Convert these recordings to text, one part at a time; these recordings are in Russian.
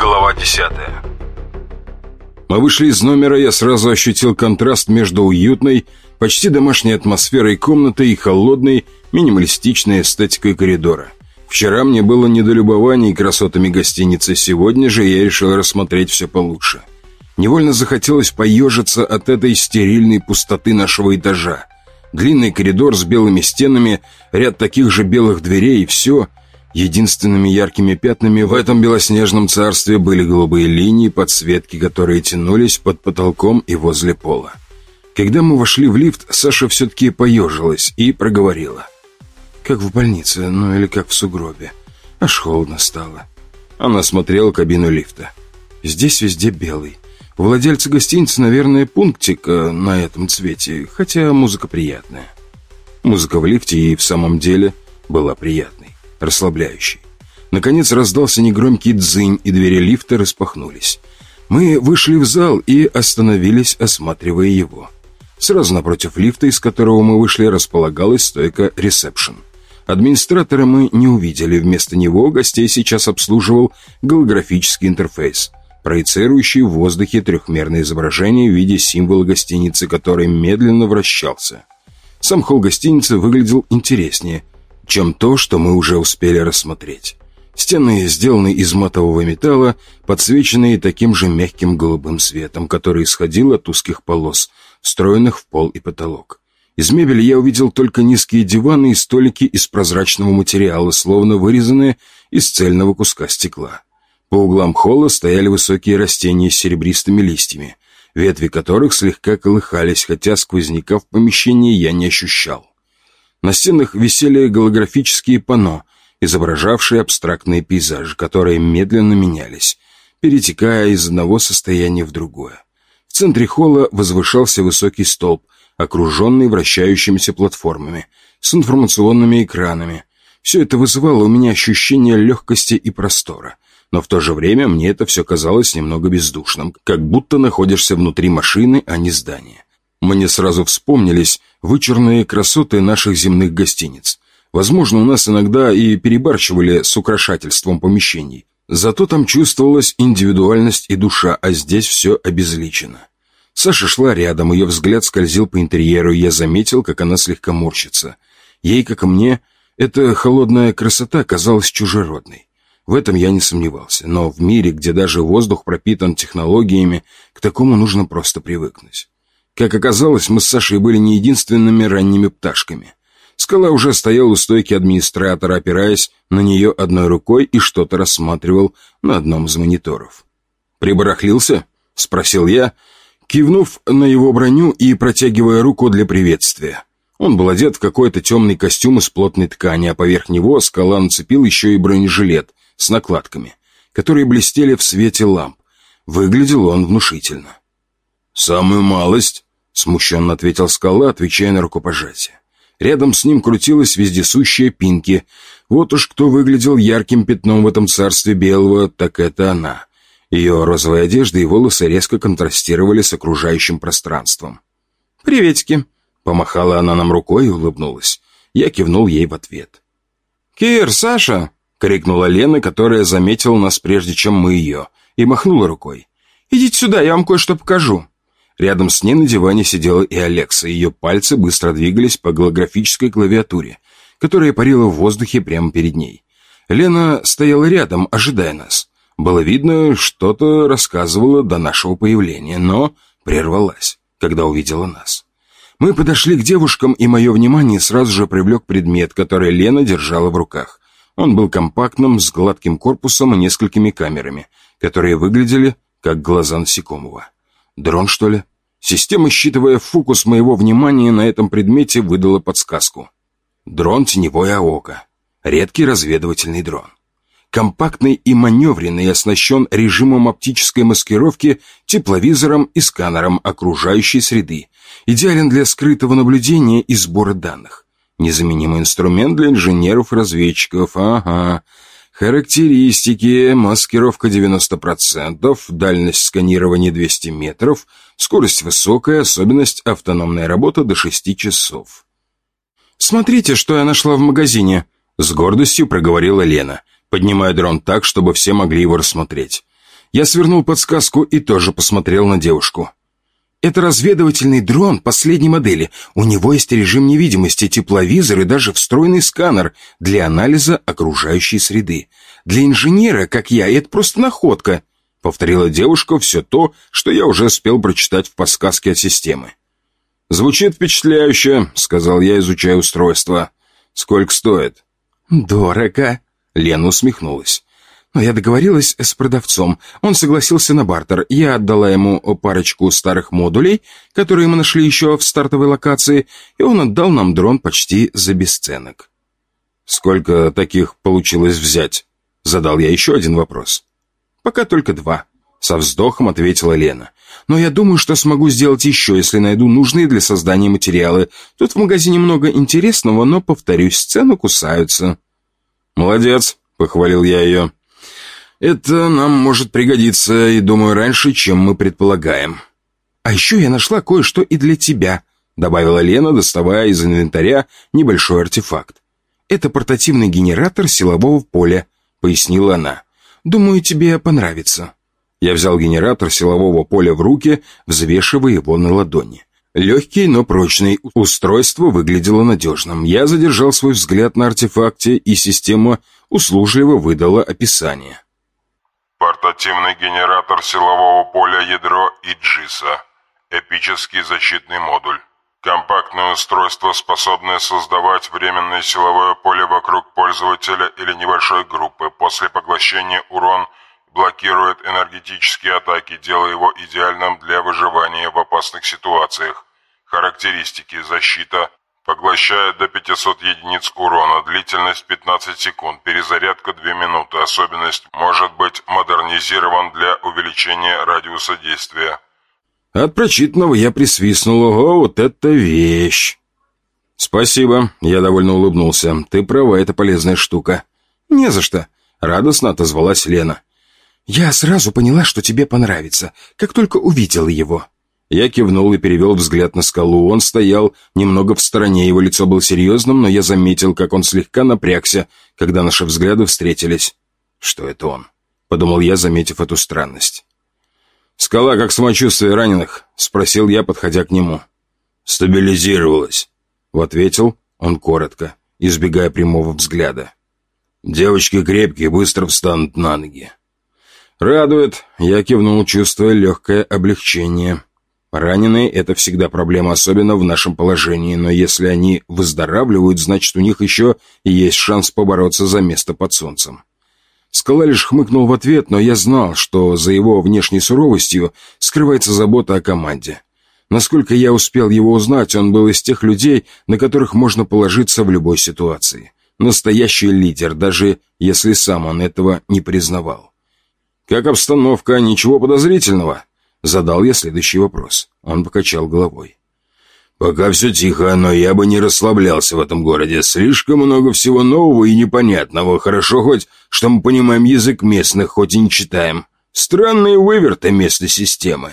Глава 10 Мы вышли из номера, я сразу ощутил контраст между уютной, почти домашней атмосферой комнаты и холодной, минималистичной эстетикой коридора. Вчера мне было недолюбование красотами гостиницы, сегодня же я решил рассмотреть все получше. Невольно захотелось поежиться от этой стерильной пустоты нашего этажа. Длинный коридор с белыми стенами, ряд таких же белых дверей и все. Единственными яркими пятнами в этом белоснежном царстве были голубые линии подсветки, которые тянулись под потолком и возле пола. Когда мы вошли в лифт, Саша все-таки поежилась и проговорила. «Как в больнице, ну или как в сугробе. Аж холодно стало». Она смотрела кабину лифта. «Здесь везде белый. У владельца гостиницы, наверное, пунктик э, на этом цвете, хотя музыка приятная. Музыка в лифте и в самом деле была приятной, расслабляющей. Наконец раздался негромкий дзынь, и двери лифта распахнулись. Мы вышли в зал и остановились, осматривая его. Сразу напротив лифта, из которого мы вышли, располагалась стойка «Ресепшн». Администратора мы не увидели, вместо него гостей сейчас обслуживал голографический интерфейс – проецирующий в воздухе трехмерное изображение в виде символа гостиницы, который медленно вращался. Сам холл гостиницы выглядел интереснее, чем то, что мы уже успели рассмотреть. Стены сделаны из матового металла, подсвеченные таким же мягким голубым светом, который исходил от узких полос, встроенных в пол и потолок. Из мебели я увидел только низкие диваны и столики из прозрачного материала, словно вырезанные из цельного куска стекла. По углам холла стояли высокие растения с серебристыми листьями, ветви которых слегка колыхались, хотя сквозняка в помещении я не ощущал. На стенах висели голографические панно, изображавшие абстрактные пейзажи, которые медленно менялись, перетекая из одного состояния в другое. В центре холла возвышался высокий столб, окруженный вращающимися платформами, с информационными экранами. Все это вызывало у меня ощущение легкости и простора — но в то же время мне это все казалось немного бездушным, как будто находишься внутри машины, а не здания. Мне сразу вспомнились вычурные красоты наших земных гостиниц. Возможно, у нас иногда и перебарщивали с украшательством помещений. Зато там чувствовалась индивидуальность и душа, а здесь все обезличено. Саша шла рядом, ее взгляд скользил по интерьеру, и я заметил, как она слегка морщится. Ей, как и мне, эта холодная красота казалась чужеродной. В этом я не сомневался, но в мире, где даже воздух пропитан технологиями, к такому нужно просто привыкнуть. Как оказалось, мы с Сашей были не единственными ранними пташками. Скала уже стоял у стойки администратора, опираясь на нее одной рукой и что-то рассматривал на одном из мониторов. «Прибарахлился?» — спросил я, кивнув на его броню и протягивая руку для приветствия. Он был одет в какой-то темный костюм из плотной ткани, а поверх него скала нацепил еще и бронежилет, с накладками, которые блестели в свете ламп. Выглядел он внушительно. «Самую малость», — смущенно ответил скала, отвечая на рукопожатие. Рядом с ним крутилась вездесущая Пинки. Вот уж кто выглядел ярким пятном в этом царстве белого, так это она. Ее розовая одежда и волосы резко контрастировали с окружающим пространством. «Приветики», — помахала она нам рукой и улыбнулась. Я кивнул ей в ответ. «Кир, Саша!» — крикнула Лена, которая заметила нас прежде, чем мы ее, и махнула рукой. «Идите сюда, я вам кое-что покажу». Рядом с ней на диване сидела и Алекса, ее пальцы быстро двигались по голографической клавиатуре, которая парила в воздухе прямо перед ней. Лена стояла рядом, ожидая нас. Было видно, что-то рассказывала до нашего появления, но прервалась, когда увидела нас. Мы подошли к девушкам, и мое внимание сразу же привлек предмет, который Лена держала в руках. Он был компактным, с гладким корпусом и несколькими камерами, которые выглядели как глаза насекомого. Дрон, что ли? Система, считывая фокус моего внимания на этом предмете, выдала подсказку. Дрон теневое око. Редкий разведывательный дрон. Компактный и маневренный, оснащен режимом оптической маскировки, тепловизором и сканером окружающей среды. Идеален для скрытого наблюдения и сбора данных. Незаменимый инструмент для инженеров-разведчиков, ага. Характеристики. Маскировка 90%, дальность сканирования 200 метров, скорость высокая, особенность автономная работа до 6 часов. «Смотрите, что я нашла в магазине», — с гордостью проговорила Лена, поднимая дрон так, чтобы все могли его рассмотреть. Я свернул подсказку и тоже посмотрел на девушку. Это разведывательный дрон последней модели. У него есть режим невидимости, тепловизор и даже встроенный сканер для анализа окружающей среды. Для инженера, как я, это просто находка. Повторила девушка все то, что я уже успел прочитать в подсказке от системы. «Звучит впечатляюще», — сказал я, изучая устройство. «Сколько стоит?» «Дорого», — Лена усмехнулась. Но я договорилась с продавцом. Он согласился на бартер. Я отдала ему парочку старых модулей, которые мы нашли еще в стартовой локации, и он отдал нам дрон почти за бесценок. «Сколько таких получилось взять?» Задал я еще один вопрос. «Пока только два», — со вздохом ответила Лена. «Но я думаю, что смогу сделать еще, если найду нужные для создания материалы. Тут в магазине много интересного, но, повторюсь, цены кусаются». «Молодец», — похвалил я ее. Это нам может пригодиться, и думаю, раньше, чем мы предполагаем. А еще я нашла кое-что и для тебя, добавила Лена, доставая из инвентаря небольшой артефакт. Это портативный генератор силового поля, пояснила она. Думаю, тебе понравится. Я взял генератор силового поля в руки, взвешивая его на ладони. Легкий, но прочный. Устройство выглядело надежным. Я задержал свой взгляд на артефакте, и система услужливо выдала описание. Портативный генератор силового поля ядро Иджиса. Эпический защитный модуль. Компактное устройство, способное создавать временное силовое поле вокруг пользователя или небольшой группы. После поглощения урон блокирует энергетические атаки, делая его идеальным для выживания в опасных ситуациях. Характеристики. Защита. Поглощает до 500 единиц урона, длительность 15 секунд, перезарядка 2 минуты. Особенность может быть модернизирован для увеличения радиуса действия. От прочитанного я присвистнул. Ого, вот это вещь! Спасибо, я довольно улыбнулся. Ты права, это полезная штука. Не за что, радостно отозвалась Лена. Я сразу поняла, что тебе понравится, как только увидела его. Я кивнул и перевел взгляд на скалу. Он стоял немного в стороне, его лицо было серьезным, но я заметил, как он слегка напрягся, когда наши взгляды встретились. «Что это он?» — подумал я, заметив эту странность. «Скала, как самочувствие раненых?» — спросил я, подходя к нему. «Стабилизировалась», — ответил он коротко, избегая прямого взгляда. «Девочки крепкие, быстро встанут на ноги». «Радует», — я кивнул, чувствуя легкое облегчение. Раненые – это всегда проблема, особенно в нашем положении, но если они выздоравливают, значит, у них еще есть шанс побороться за место под солнцем. Скала лишь хмыкнул в ответ, но я знал, что за его внешней суровостью скрывается забота о команде. Насколько я успел его узнать, он был из тех людей, на которых можно положиться в любой ситуации. Настоящий лидер, даже если сам он этого не признавал. «Как обстановка? Ничего подозрительного?» Задал я следующий вопрос. Он покачал головой. «Пока все тихо, но я бы не расслаблялся в этом городе. Слишком много всего нового и непонятного. Хорошо хоть, что мы понимаем язык местных, хоть и не читаем. Странные выверты местной системы».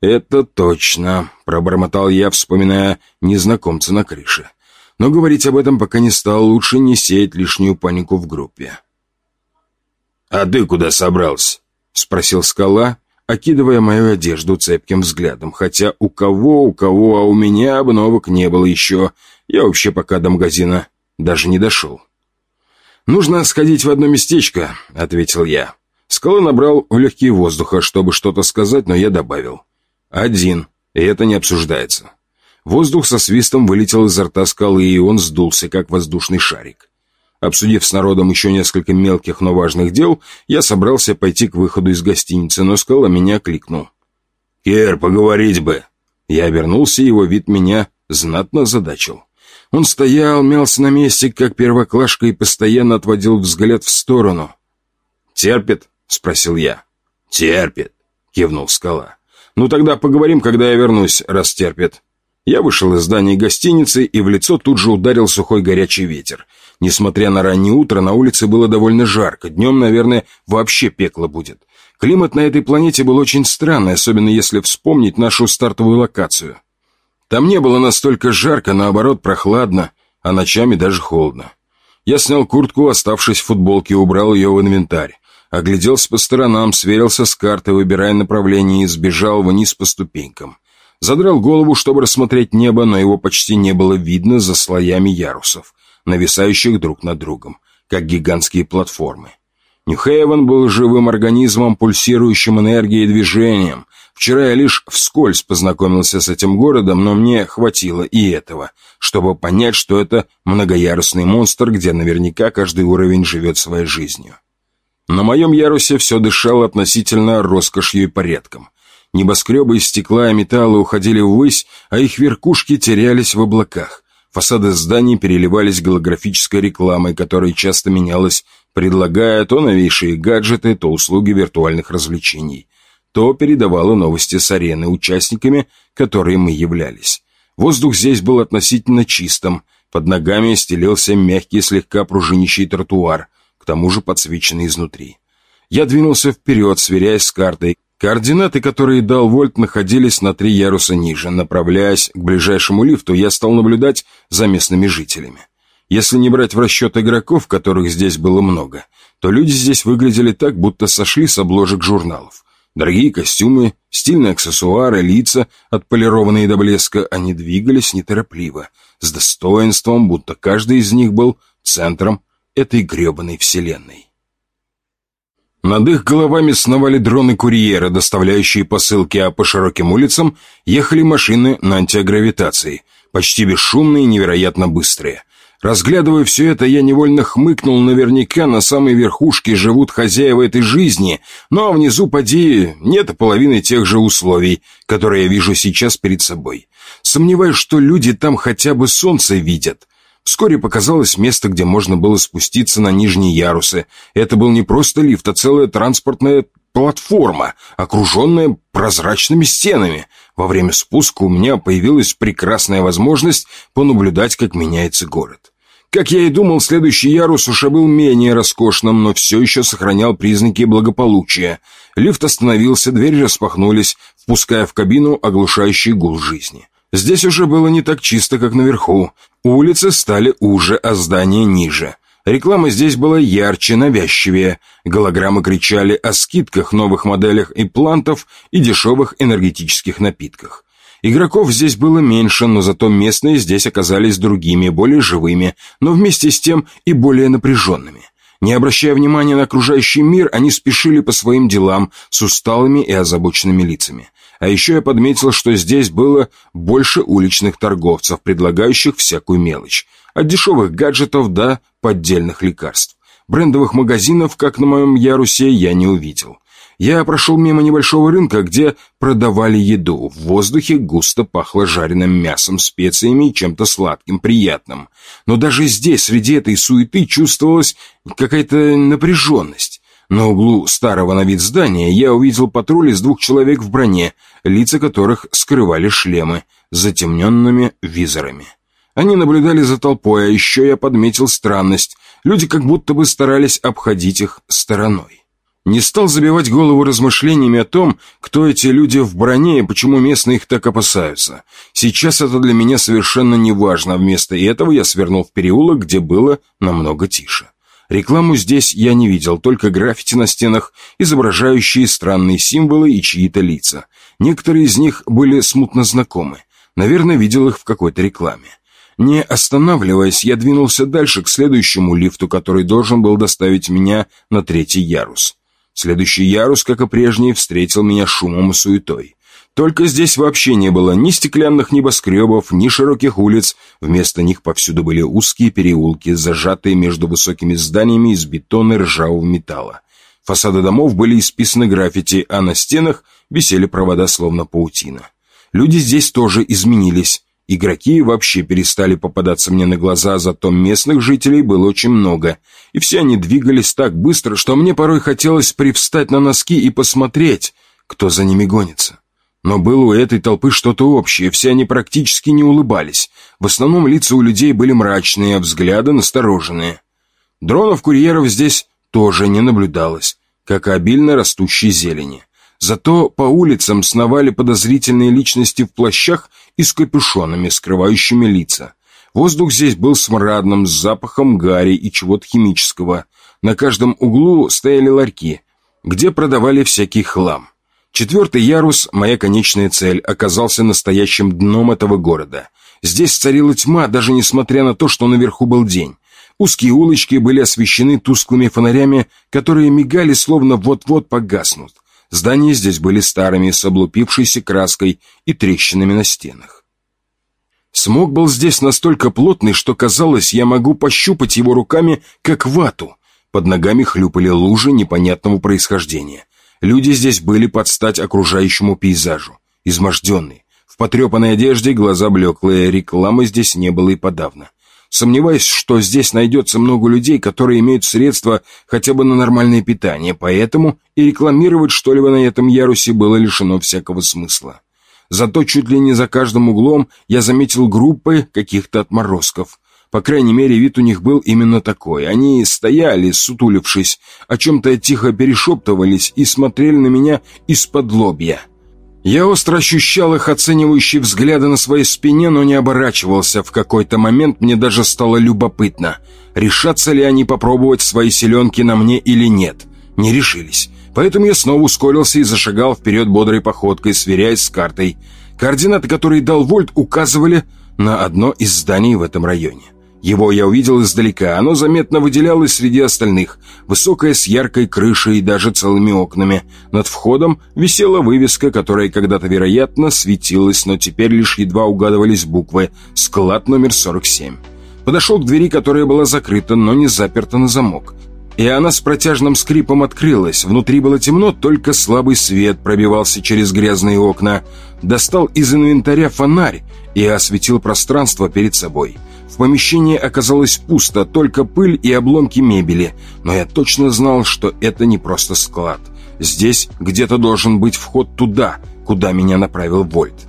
«Это точно», — пробормотал я, вспоминая незнакомца на крыше. Но говорить об этом пока не стал, лучше не сеять лишнюю панику в группе. «А ты куда собрался?» — спросил скала, окидывая мою одежду цепким взглядом. Хотя у кого, у кого, а у меня обновок не было еще. Я вообще пока до магазина даже не дошел. «Нужно сходить в одно местечко», — ответил я. Скала набрал в легкие воздуха, чтобы что-то сказать, но я добавил. «Один, и это не обсуждается». Воздух со свистом вылетел изо рта скалы, и он сдулся, как воздушный шарик. Обсудив с народом еще несколько мелких, но важных дел, я собрался пойти к выходу из гостиницы, но Скала меня кликнул. «Кер, поговорить бы!» Я обернулся, его вид меня знатно задачил. Он стоял, мялся на месте, как первоклашка, и постоянно отводил взгляд в сторону. «Терпит?» — спросил я. «Терпит», — кивнул скала. «Ну тогда поговорим, когда я вернусь, раз терпит». Я вышел из здания гостиницы, и в лицо тут же ударил сухой горячий ветер. Несмотря на раннее утро, на улице было довольно жарко. Днем, наверное, вообще пекло будет. Климат на этой планете был очень странный, особенно если вспомнить нашу стартовую локацию. Там не было настолько жарко, наоборот, прохладно, а ночами даже холодно. Я снял куртку, оставшись в футболке, убрал ее в инвентарь. Огляделся по сторонам, сверился с картой, выбирая направление и сбежал вниз по ступенькам. Задрал голову, чтобы рассмотреть небо, но его почти не было видно за слоями ярусов, нависающих друг над другом, как гигантские платформы. Нью-Хейвен был живым организмом, пульсирующим энергией и движением. Вчера я лишь вскользь познакомился с этим городом, но мне хватило и этого, чтобы понять, что это многоярусный монстр, где наверняка каждый уровень живет своей жизнью. На моем ярусе все дышало относительно роскошью и порядком. Небоскребы из стекла и металла уходили ввысь, а их верхушки терялись в облаках. Фасады зданий переливались голографической рекламой, которая часто менялась, предлагая то новейшие гаджеты, то услуги виртуальных развлечений, то передавала новости с арены участниками, которые мы являлись. Воздух здесь был относительно чистым, под ногами стелился мягкий, слегка пружинищий тротуар – к тому же подсвеченный изнутри. Я двинулся вперед, сверяясь с картой. Координаты, которые дал Вольт, находились на три яруса ниже. Направляясь к ближайшему лифту, я стал наблюдать за местными жителями. Если не брать в расчет игроков, которых здесь было много, то люди здесь выглядели так, будто сошли с обложек журналов. Дорогие костюмы, стильные аксессуары, лица, отполированные до блеска, они двигались неторопливо, с достоинством, будто каждый из них был центром этой гребаной вселенной. Над их головами сновали дроны-курьеры, доставляющие посылки, а по широким улицам ехали машины на антигравитации, почти бесшумные и невероятно быстрые. Разглядывая все это, я невольно хмыкнул, наверняка на самой верхушке живут хозяева этой жизни, ну а внизу, поди, нет половины тех же условий, которые я вижу сейчас перед собой. Сомневаюсь, что люди там хотя бы солнце видят. Вскоре показалось место, где можно было спуститься на нижние ярусы. Это был не просто лифт, а целая транспортная платформа, окруженная прозрачными стенами. Во время спуска у меня появилась прекрасная возможность понаблюдать, как меняется город. Как я и думал, следующий ярус уже был менее роскошным, но все еще сохранял признаки благополучия. Лифт остановился, двери распахнулись, впуская в кабину оглушающий гул жизни. Здесь уже было не так чисто, как наверху. Улицы стали уже, а здания ниже. Реклама здесь была ярче, навязчивее. Голограммы кричали о скидках, новых моделях имплантов и дешевых энергетических напитках. Игроков здесь было меньше, но зато местные здесь оказались другими, более живыми, но вместе с тем и более напряженными. Не обращая внимания на окружающий мир, они спешили по своим делам с усталыми и озабоченными лицами. А еще я подметил, что здесь было больше уличных торговцев, предлагающих всякую мелочь. От дешевых гаджетов до поддельных лекарств. Брендовых магазинов, как на моем ярусе, я не увидел. Я прошел мимо небольшого рынка, где продавали еду. В воздухе густо пахло жареным мясом, специями и чем-то сладким, приятным. Но даже здесь, среди этой суеты, чувствовалась какая-то напряженность. На углу старого на вид здания я увидел патруль из двух человек в броне, лица которых скрывали шлемы затемненными визорами. Они наблюдали за толпой, а еще я подметил странность. Люди как будто бы старались обходить их стороной. Не стал забивать голову размышлениями о том, кто эти люди в броне и почему местные их так опасаются. Сейчас это для меня совершенно не важно. Вместо этого я свернул в переулок, где было намного тише. Рекламу здесь я не видел, только граффити на стенах, изображающие странные символы и чьи-то лица. Некоторые из них были смутно знакомы. Наверное, видел их в какой-то рекламе. Не останавливаясь, я двинулся дальше к следующему лифту, который должен был доставить меня на третий ярус. Следующий ярус, как и прежний, встретил меня шумом и суетой. Только здесь вообще не было ни стеклянных небоскребов, ни широких улиц. Вместо них повсюду были узкие переулки, зажатые между высокими зданиями из бетона и ржавого металла. Фасады домов были исписаны граффити, а на стенах висели провода, словно паутина. Люди здесь тоже изменились. Игроки вообще перестали попадаться мне на глаза, зато местных жителей было очень много. И все они двигались так быстро, что мне порой хотелось привстать на носки и посмотреть, кто за ними гонится. Но было у этой толпы что-то общее, все они практически не улыбались. В основном лица у людей были мрачные, а взгляды настороженные. Дронов-курьеров здесь тоже не наблюдалось, как и обильно растущей зелени. Зато по улицам сновали подозрительные личности в плащах и с капюшонами, скрывающими лица. Воздух здесь был смрадным, с запахом гари и чего-то химического. На каждом углу стояли ларьки, где продавали всякий хлам. Четвертый ярус, моя конечная цель, оказался настоящим дном этого города. Здесь царила тьма, даже несмотря на то, что наверху был день. Узкие улочки были освещены тусклыми фонарями, которые мигали, словно вот-вот погаснут. Здания здесь были старыми, с облупившейся краской и трещинами на стенах. Смог был здесь настолько плотный, что казалось, я могу пощупать его руками, как вату. Под ногами хлюпали лужи непонятного происхождения. Люди здесь были под стать окружающему пейзажу. Изможденные. В потрепанной одежде, глаза блеклые, рекламы здесь не было и подавно. Сомневаюсь, что здесь найдется много людей, которые имеют средства хотя бы на нормальное питание, поэтому и рекламировать что-либо на этом ярусе было лишено всякого смысла. Зато чуть ли не за каждым углом я заметил группы каких-то отморозков. По крайней мере, вид у них был именно такой. Они стояли, сутулившись, о чем-то тихо перешептывались и смотрели на меня из-под лобья. Я остро ощущал их оценивающие взгляды на своей спине, но не оборачивался. В какой-то момент мне даже стало любопытно, решатся ли они попробовать свои селенки на мне или нет. Не решились. Поэтому я снова ускорился и зашагал вперед бодрой походкой, сверяясь с картой. Координаты, которые дал Вольт, указывали на одно из зданий в этом районе. Его я увидел издалека, оно заметно выделялось среди остальных. Высокое с яркой крышей и даже целыми окнами. Над входом висела вывеска, которая когда-то, вероятно, светилась, но теперь лишь едва угадывались буквы «Склад номер 47». Подошел к двери, которая была закрыта, но не заперта на замок и она с протяжным скрипом открылась. Внутри было темно, только слабый свет пробивался через грязные окна. Достал из инвентаря фонарь и осветил пространство перед собой. В помещении оказалось пусто, только пыль и обломки мебели, но я точно знал, что это не просто склад. Здесь где-то должен быть вход туда, куда меня направил Вольт.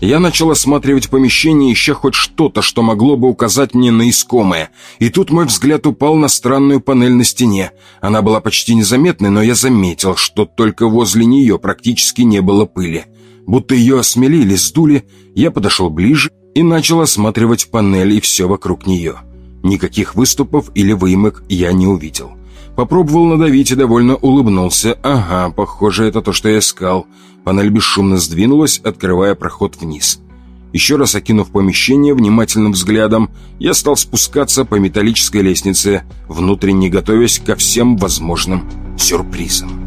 Я начал осматривать помещение, ища хоть что-то, что могло бы указать мне на искомое. И тут мой взгляд упал на странную панель на стене. Она была почти незаметной, но я заметил, что только возле нее практически не было пыли. Будто ее осмелили, сдули, я подошел ближе и начал осматривать панель и все вокруг нее. Никаких выступов или выемок я не увидел. Попробовал надавить и довольно улыбнулся. Ага, похоже, это то, что я искал. Панель бесшумно сдвинулась, открывая проход вниз. Еще раз окинув помещение внимательным взглядом, я стал спускаться по металлической лестнице, внутренне готовясь ко всем возможным сюрпризам.